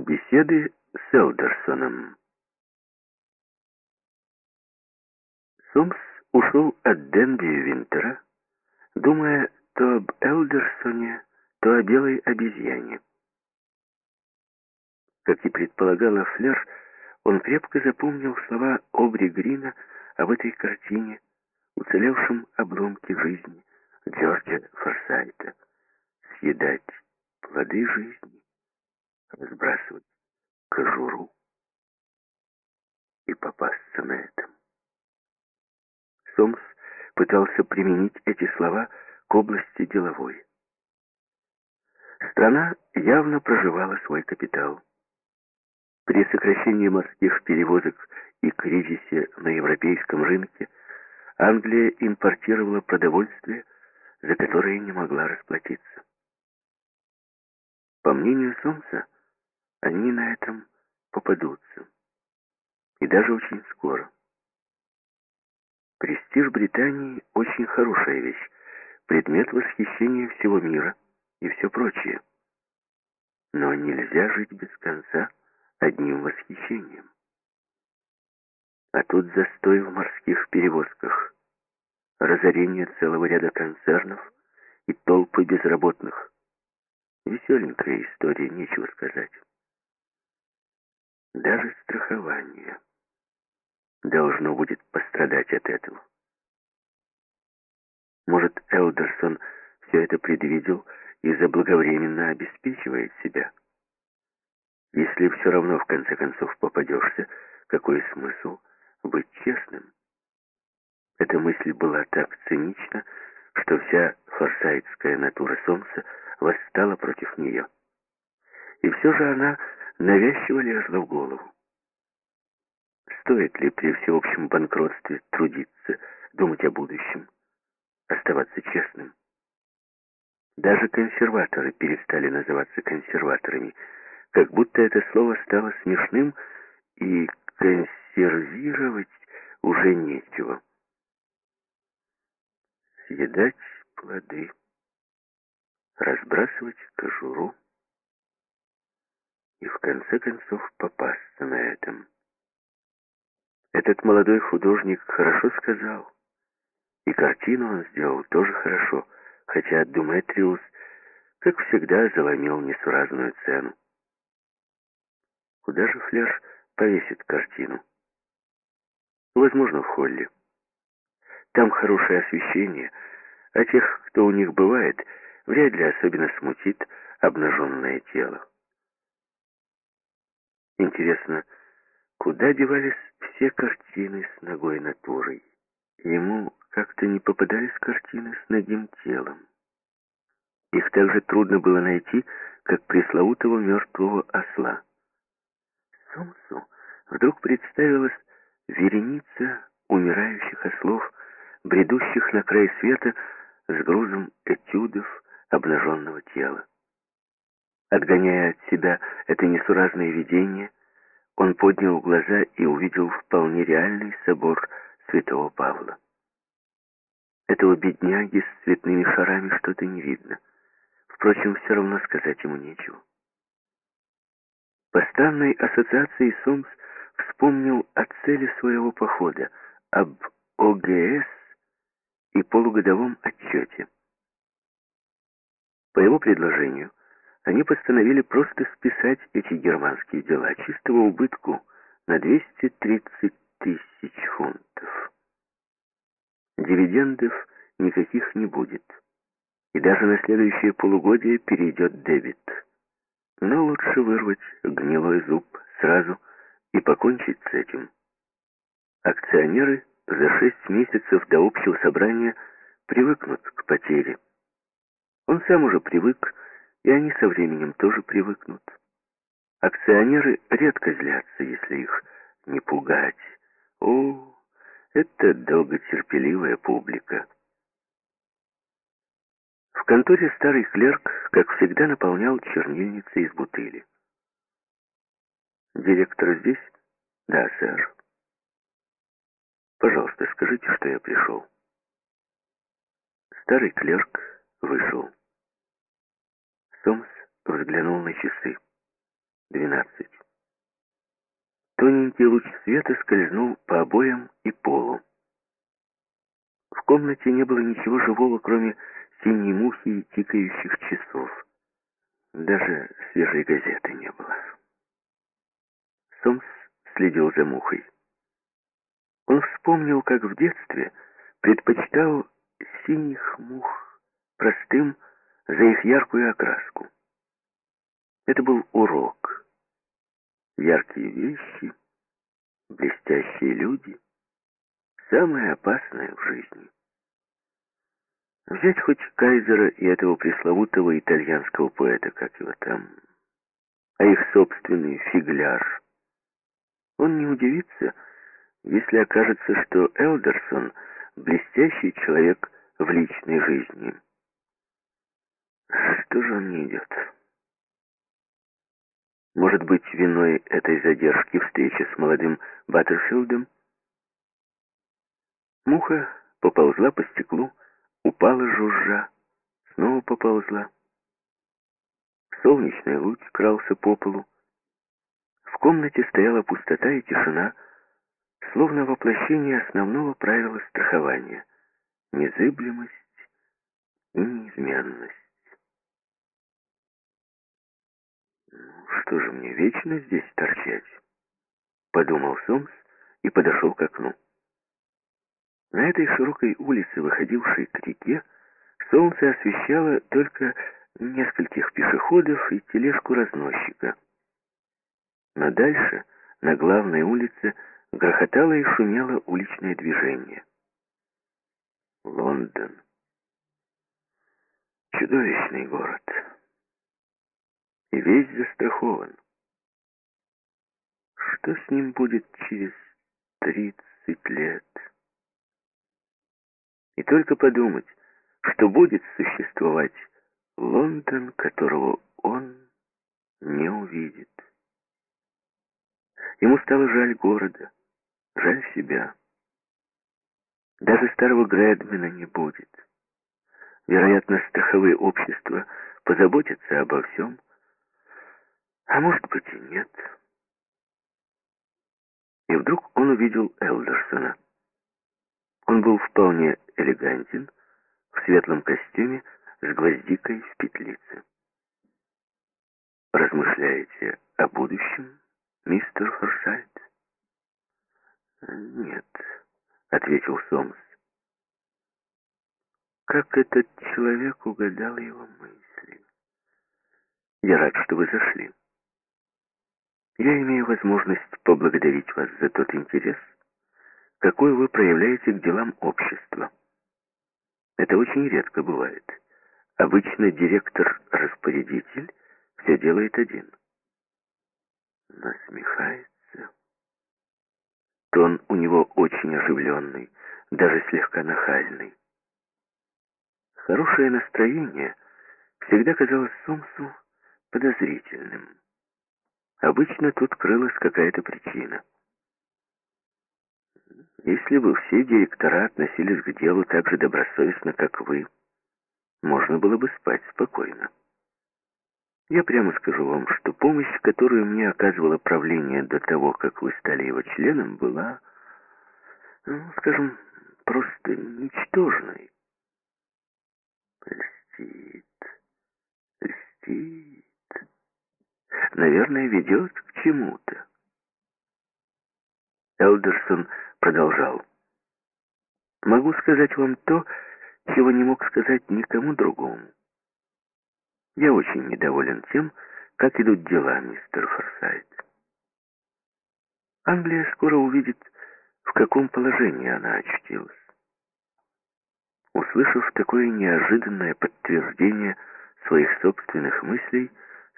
Беседы с Элдерсоном. Сомс ушел от Денби Винтера, думая то об Элдерсоне, то о белой обезьяне. Как и предполагала Флер, он крепко запомнил слова Обри Грина об этой картине, уцелевшем обломке жизни Джорджа Форсайта. Съедать плоды жизни разбрасывать кожуру и попасться на этом. Сомс пытался применить эти слова к области деловой. Страна явно проживала свой капитал. При сокращении морских перевозок и кризисе на европейском рынке Англия импортировала продовольствие, за которое не могла расплатиться. По мнению Сомса, они на этом попадутся. И даже очень скоро. Престиж Британии очень хорошая вещь, предмет восхищения всего мира и все прочее. Но нельзя жить без конца одним восхищением. А тут застой в морских перевозках, разорение целого ряда концернов и толпы безработных. Веселенькая история, нечего сказать. Даже страхование должно будет пострадать от этого. Может, Элдерсон все это предвидел и заблаговременно обеспечивает себя. Если все равно в конце концов попадешься, какой смысл быть честным? Эта мысль была так цинична, что вся форсайтская натура Сомса восстала против нее. И все же она навязчиво лезла в голову. Стоит ли при всеобщем банкротстве трудиться, думать о будущем, оставаться честным? Даже консерваторы перестали называться консерваторами, как будто это слово стало смешным, и консервировать уже нечего. Съедать плоды, разбрасывать кожуру, и в конце концов попасться на этом. Этот молодой художник хорошо сказал, и картину он сделал тоже хорошо, хотя Думетриус, как всегда, заломил несуразную цену. Куда же Флеш повесит картину? Возможно, в холле. Там хорошее освещение, а тех, кто у них бывает, вряд ли особенно смутит обнаженное тело. Интересно, куда девались все картины с ногой натурой? Ему как-то не попадались картины с ногим телом. Их так же трудно было найти, как пресловутого мертвого осла. Сомсу вдруг представилась вереница умирающих ослов, бредущих на край света с грузом этюдов обнаженного тела. Отгоняя от себя это несуразное видение, он поднял глаза и увидел вполне реальный собор святого Павла. Этого бедняги с цветными шарами что-то не видно. Впрочем, все равно сказать ему нечего. По странной ассоциации Сомс вспомнил о цели своего похода, об ОГС и полугодовом отчете. По его предложению, они постановили просто списать эти германские дела чистого убытку на 230 тысяч фунтов. Дивидендов никаких не будет. И даже на следующее полугодие перейдет дебет. Но лучше вырвать гнилой зуб сразу и покончить с этим. Акционеры за шесть месяцев до общего собрания привыкнут к потере. Он сам уже привык и они со временем тоже привыкнут. Акционеры редко злятся, если их не пугать. О, это долготерпеливая публика. В конторе старый клерк, как всегда, наполнял чернильницы из бутыли. «Директор здесь?» «Да, сэр». «Пожалуйста, скажите, что я пришел». Старый клерк вышел. Сомс взглянул на часы. двенадцать. Тоненький луч света скользнул по обоям и полу. В комнате не было ничего живого, кроме синей мухи и тикающих часов. Даже свежей газеты не было. Сомс следил за мухой. Он вспомнил, как в детстве предпочитал синих мух простым за их яркую окраску. Это был урок. Яркие вещи, блестящие люди — самое опасное в жизни. Взять хоть Кайзера и этого пресловутого итальянского поэта, как его там, а их собственный фигляр. Он не удивится, если окажется, что Элдерсон — блестящий человек в личной жизни. Что же он не идет? Может быть, виной этой задержки встречи с молодым Баттерфилдом? Муха поползла по стеклу, упала жужжа, снова поползла. Солнечный луч крался по полу. В комнате стояла пустота и тишина, словно воплощение основного правила страхования — незыблемость и неизменность. Что же мне вечно здесь торчать?» — подумал Сомс и подошел к окну. На этой широкой улице, выходившей к реке, солнце освещало только нескольких пешеходов и тележку разносчика. Но дальше, на главной улице, грохотало и шумело уличное движение. Лондон. Чудовищный город. И весь застрахован. Что с ним будет через тридцать лет? И только подумать, что будет существовать Лондон, которого он не увидит. Ему стало жаль города, жаль себя. Даже старого Грэдмена не будет. Вероятно, страховые общества позаботятся обо всем, а может быть и нет. И вдруг он увидел Элдерсона. Он был вполне элегантен, в светлом костюме с гвоздикой в петлице. «Размышляете о будущем, мистер Форсайт?» «Нет», — ответил Сомс. «Как этот человек угадал его мысли?» «Я рад, что вы зашли. Я имею возможность поблагодарить вас за тот интерес, какой вы проявляете к делам общества. Это очень редко бывает. Обычно директор-распорядитель все делает один. Насмехается. Тон у него очень оживленный, даже слегка нахальный. Хорошее настроение всегда казалось Сомсу подозрительным. Обычно тут крылась какая-то причина. Если бы все директора относились к делу так же добросовестно, как вы, можно было бы спать спокойно. Я прямо скажу вам, что помощь, которую мне оказывало правление до того, как вы стали его членом, была, ну, скажем, просто ничтожной. Льстит, льстит. Наверное, ведет к чему-то. Элдерсон продолжал. «Могу сказать вам то, чего не мог сказать никому другому. Я очень недоволен тем, как идут дела, мистер Форсайт. Англия скоро увидит, в каком положении она очутилась. Услышав такое неожиданное подтверждение своих собственных мыслей,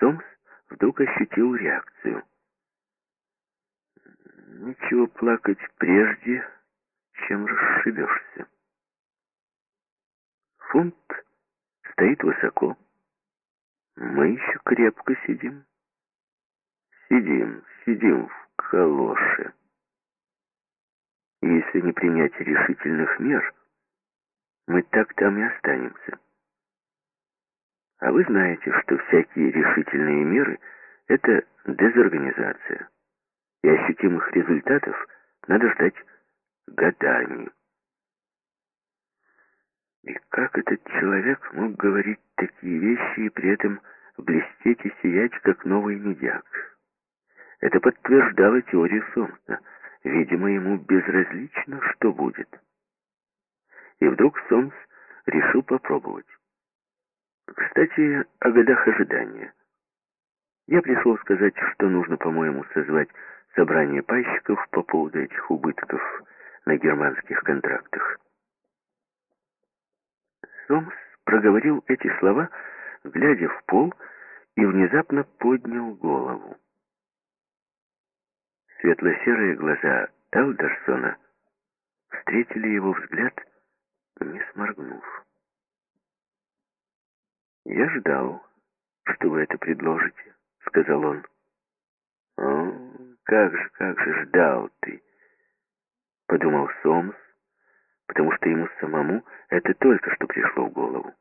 Сомс вдруг ощутил реакцию – Ничего плакать прежде, чем расшибешься. Фунт стоит высоко. Мы еще крепко сидим. Сидим, сидим в калоше. если не принять решительных мер, мы так там и останемся. А вы знаете, что всякие решительные меры это дезорганизация. И ощутимых результатов надо ждать годами. И как этот человек мог говорить такие вещи и при этом блестеть и сиять, как новый медяк? Это подтверждало теорию Сомса. Видимо, ему безразлично, что будет. И вдруг Сомс решил попробовать. Кстати, о годах ожидания. Я пришел сказать, что нужно, по-моему, созвать собрание пайщиков по поводу этих убытков на германских контрактах. Сомс проговорил эти слова, глядя в пол, и внезапно поднял голову. Светло-серые глаза Элдерсона встретили его взгляд, не сморгнув. «Я ждал, что вы это предложите», — сказал он. «О, как же, как же ждал ты», — подумал Сомс, потому что ему самому это только что пришло в голову.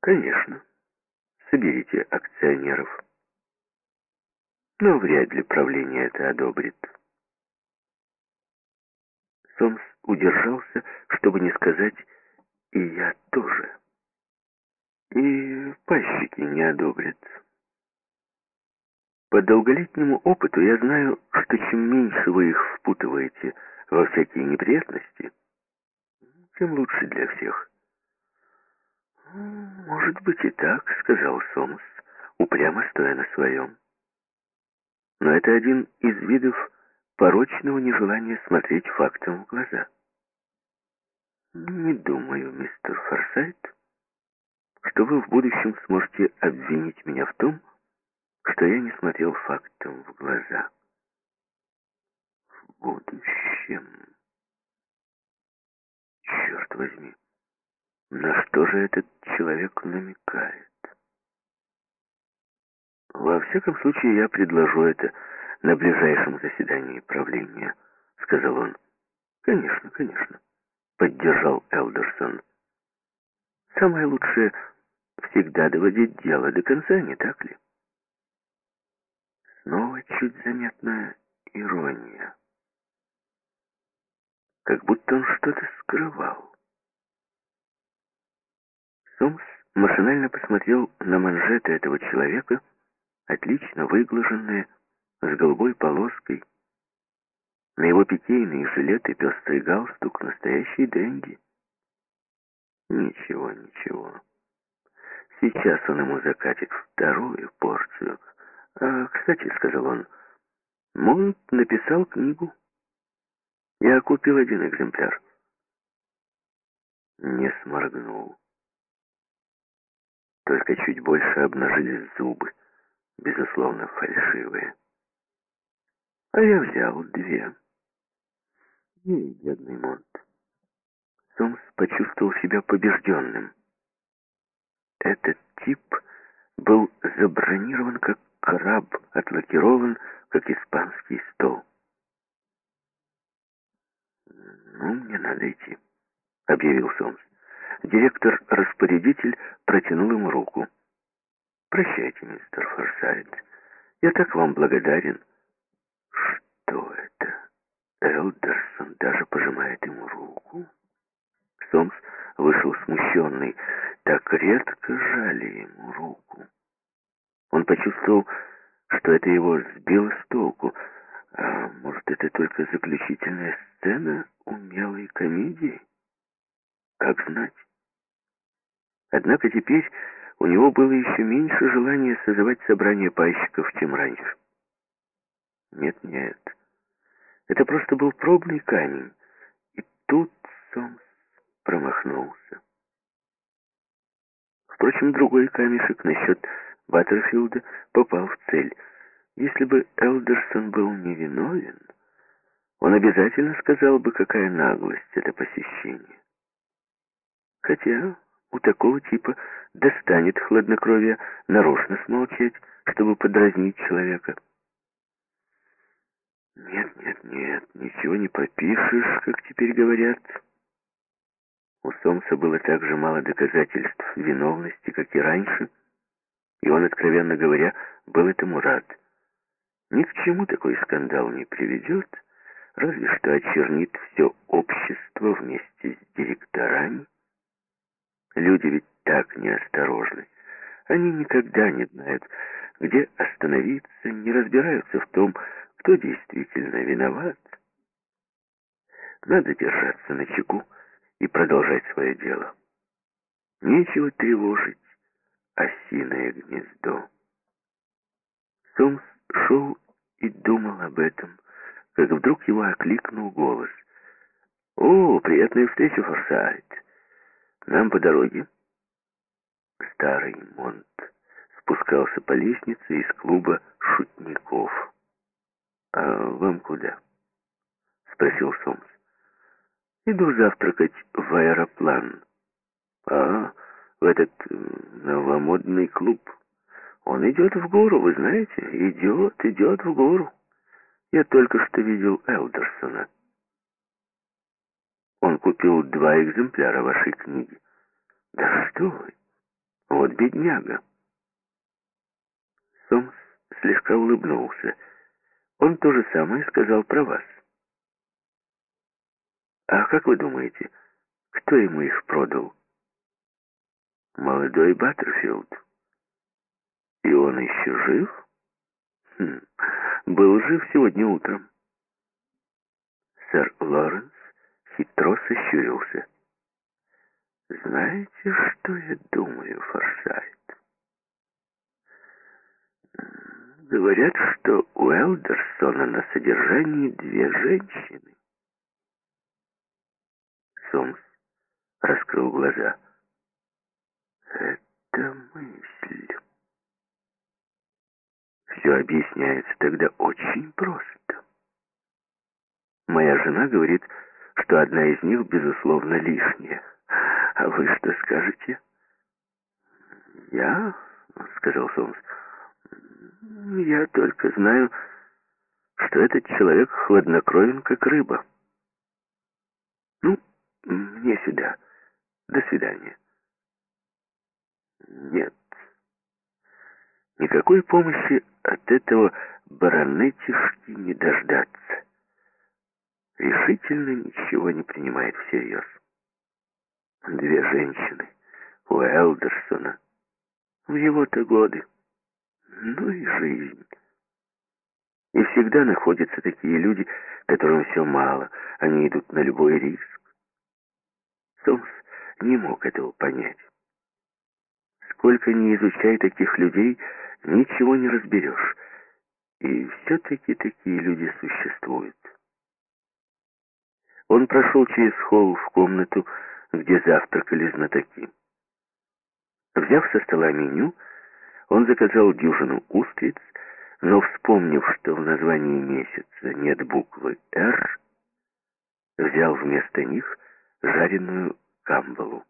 «Конечно, соберите акционеров» но вряд ли правление это одобрит. Сомс удержался, чтобы не сказать «и я тоже». И пайщики не одобрят. По долголетнему опыту я знаю, что чем меньше вы их впутываете во всякие неприятности, тем лучше для всех. «Может быть и так», — сказал Сомс, упрямо стоя на своем. Но это один из видов порочного нежелания смотреть фактам в глаза. Не думаю, мистер Форсайт, что вы в будущем сможете обвинить меня в том, что я не смотрел фактам в глаза. В будущем. Черт возьми, на что же этот человек намекает? «Во всяком случае, я предложу это на ближайшем заседании правления», — сказал он. «Конечно, конечно», — поддержал Элдерсон. «Самое лучшее всегда доводить дело до конца, не так ли?» Снова чуть заметная ирония. Как будто он что-то скрывал. Сомс машинально посмотрел на манжеты этого человека — отлично выглаженные, с голубой полоской. На его питейные жилеты пестрый галстук, настоящий денди. Ничего, ничего. Сейчас он ему закатит вторую порцию. А, кстати, сказал он, Монт написал книгу. Я купил один экземпляр. Не сморгнул. Только чуть больше обнажились зубы безусловно, фальшивые. А я взял две. И бедный Монт. Сомс почувствовал себя побежденным. Этот тип был забронирован как краб, отлакирован как испанский стол. «Ну, мне надо идти», — объявил Сомс. Директор-распорядитель протянул ему руку. Прощайте, мистер Форсайт. Я так вам благодарен. Что это? Элдерсон даже пожимает ему руку. Сомс вышел смущенный. Так редко жали ему руку. Он почувствовал, что это его сбило с толку. А может, это только заключительная сцена умелой комедии? Как знать? Однако теперь у него было еще меньше желания созывать собрание пайщиков, чем раньше. Нет-нет, это просто был пробный камень, и тут Сомс промахнулся. Впрочем, другой камешек насчет Баттерфилда попал в цель. Если бы Элдерсон был невиновен, он обязательно сказал бы, какая наглость это посещение. Хотя у такого типа достанет хладнокровие нарочно смолчать, чтобы подразнить человека. Нет, нет, нет, ничего не попишешь, как теперь говорят. У Сомса было так же мало доказательств виновности, как и раньше, и он, откровенно говоря, был этому рад. Ни к чему такой скандал не приведет, разве что очернит все общество вместе с директорами. Люди ведь так неосторожны. Они никогда не знают, где остановиться, не разбираются в том, кто действительно виноват. Надо держаться на чеку и продолжать свое дело. Нечего тревожить осиное гнездо. Сомс шел и думал об этом, как вдруг его окликнул голос. «О, приятная встреча, Форсайт! Нам по дороге?» Старый Монт спускался по лестнице из клуба шутников. «А вам куда?» — спросил Сомс. «Иду завтракать в аэроплан». «А, в этот новомодный клуб. Он идет в гору, вы знаете? Идет, идет в гору. Я только что видел Элдерсона. Он купил два экземпляра вашей книги. Да что вы! Вот бедняга. Сомс слегка улыбнулся. Он то же самое сказал про вас. А как вы думаете, кто ему их продал? Молодой Баттерфилд. И он еще жив? Хм, был жив сегодня утром. Сэр Лоренс хитро сощурился. Знаете, что я думаю, Форсайт? Говорят, что у Элдерсона на содержании две женщины. Сомс раскрыл глаза. Это мысль. Все объясняется тогда очень просто. Моя жена говорит, что одна из них, безусловно, лишняя. А вы что скажете? Я, сказал Сомс, я только знаю, что этот человек хладнокровен, как рыба. Мне сюда. До свидания. Нет. Никакой помощи от этого баронетишки не дождаться. Решительно ничего не принимает всерьез. Две женщины у Элдерсона в его-то годы. Ну и жизнь. И всегда находятся такие люди, которым все мало, они идут на любой риск. Не мог этого понять. Сколько ни изучай таких людей, ничего не разберешь. И все-таки такие люди существуют. Он прошел через холл в комнату, где завтракали знатоки. Взяв со стола меню, он заказал дюжину устриц, но, вспомнив, что в названии месяца нет буквы «Р», взял вместо них жареную камбалу.